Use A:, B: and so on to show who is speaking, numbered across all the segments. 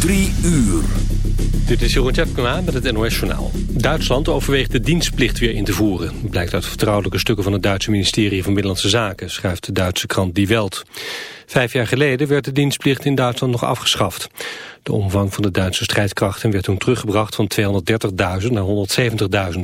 A: Drie uur.
B: Dit is Jeroen Tjepkema met het NOS Journaal. Duitsland overweegt de dienstplicht weer in te voeren. blijkt uit vertrouwelijke stukken van het Duitse ministerie van Binnenlandse Zaken, schrijft de Duitse krant Die Welt. Vijf jaar geleden werd de dienstplicht in Duitsland nog afgeschaft. De omvang van de Duitse strijdkrachten werd toen teruggebracht van 230.000 naar 170.000.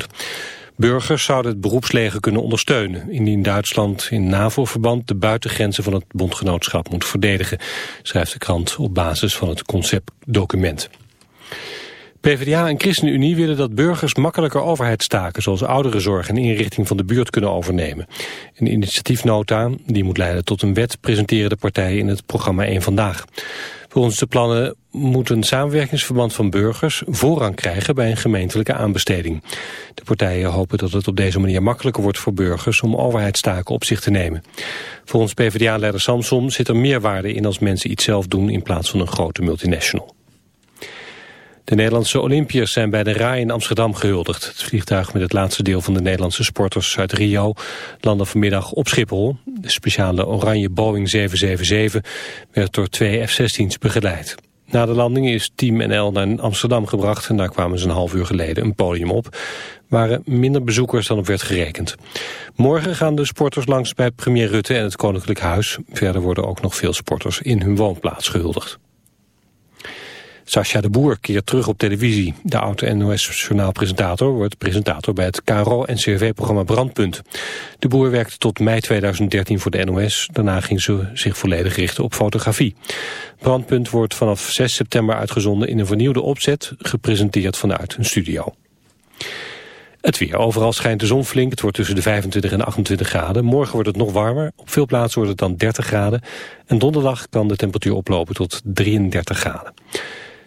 B: Burgers zouden het beroepsleger kunnen ondersteunen... indien Duitsland in NAVO-verband de buitengrenzen van het bondgenootschap moet verdedigen... schrijft de krant op basis van het conceptdocument. PvdA en ChristenUnie willen dat burgers makkelijker overheidstaken... zoals ouderenzorg en inrichting van de buurt kunnen overnemen. Een initiatiefnota, die moet leiden tot een wet... presenteren de partijen in het programma 1 Vandaag. Volgens de plannen moet een samenwerkingsverband van burgers voorrang krijgen bij een gemeentelijke aanbesteding. De partijen hopen dat het op deze manier makkelijker wordt voor burgers om overheidstaken op zich te nemen. Volgens PvdA-leider Samson zit er meer waarde in als mensen iets zelf doen in plaats van een grote multinational. De Nederlandse Olympiërs zijn bij de RAI in Amsterdam gehuldigd. Het vliegtuig met het laatste deel van de Nederlandse sporters uit Rio landde vanmiddag op Schiphol. De speciale oranje Boeing 777 werd door twee F-16's begeleid. Na de landing is Team NL naar Amsterdam gebracht en daar kwamen ze een half uur geleden een podium op. waren minder bezoekers dan op werd gerekend. Morgen gaan de sporters langs bij premier Rutte en het Koninklijk Huis. Verder worden ook nog veel sporters in hun woonplaats gehuldigd. Sascha de Boer keert terug op televisie. De oude NOS-journaalpresentator wordt presentator bij het KRO-NCRV-programma Brandpunt. De Boer werkte tot mei 2013 voor de NOS. Daarna ging ze zich volledig richten op fotografie. Brandpunt wordt vanaf 6 september uitgezonden in een vernieuwde opzet, gepresenteerd vanuit een studio. Het weer. Overal schijnt de zon flink. Het wordt tussen de 25 en 28 graden. Morgen wordt het nog warmer. Op veel plaatsen wordt het dan 30 graden. En donderdag kan de temperatuur oplopen tot 33 graden.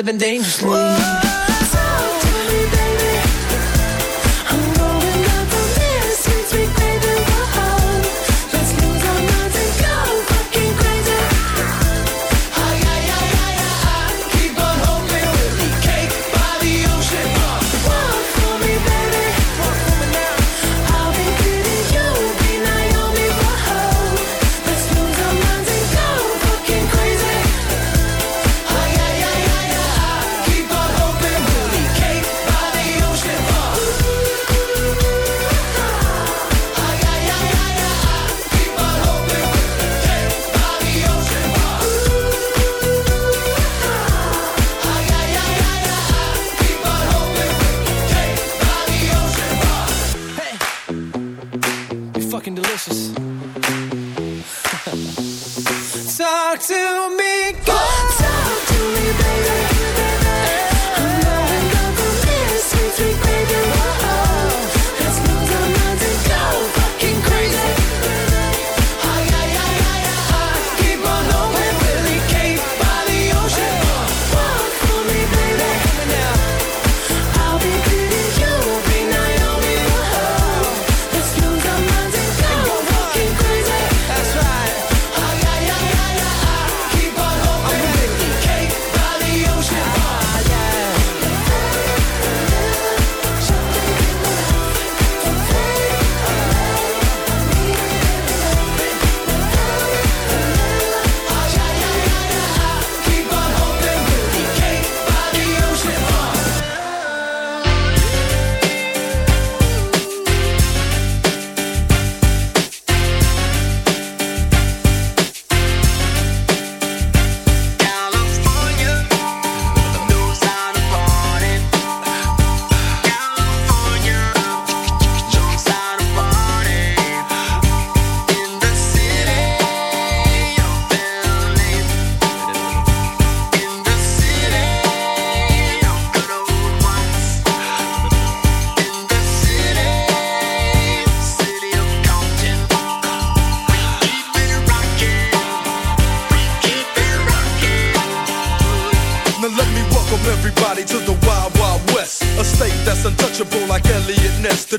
C: living dangerously.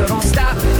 D: so don't stop.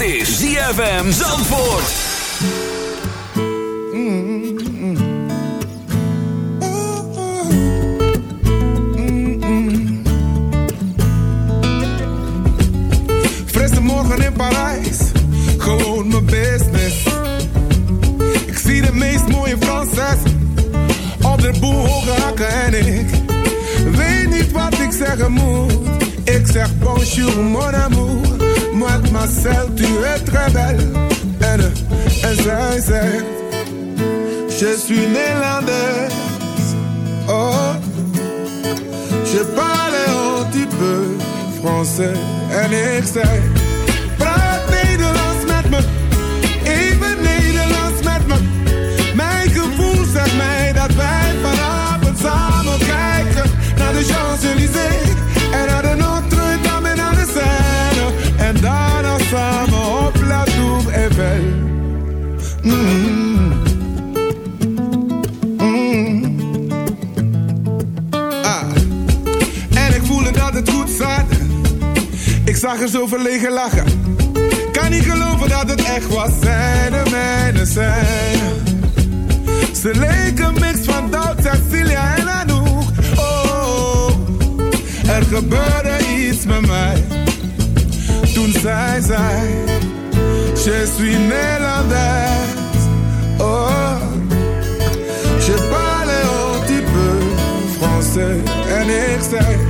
A: Die is ZFM Zandvoort.
E: Morgen in Parijs, gewoon mijn business. Ik zie de meest mooie Franses op de boel hoge hakken en ik weet niet wat ik zeggen moet. Ik zeg bonjour mon amour Moite ma selle, tu es très belle. N, S, S, S. Je suis néerlandaise. Oh, je parle un petit peu français. N, X, zag er zo verlegen lachen. Kan niet geloven dat het echt was, zij de mijne zijn. Ze leken een mix van Duits, Cecilia en Anouk. Oh, er gebeurde iets met mij. Toen zij zei, je suis Nederlander. Oh, je parle un petit peu français. En ik zei...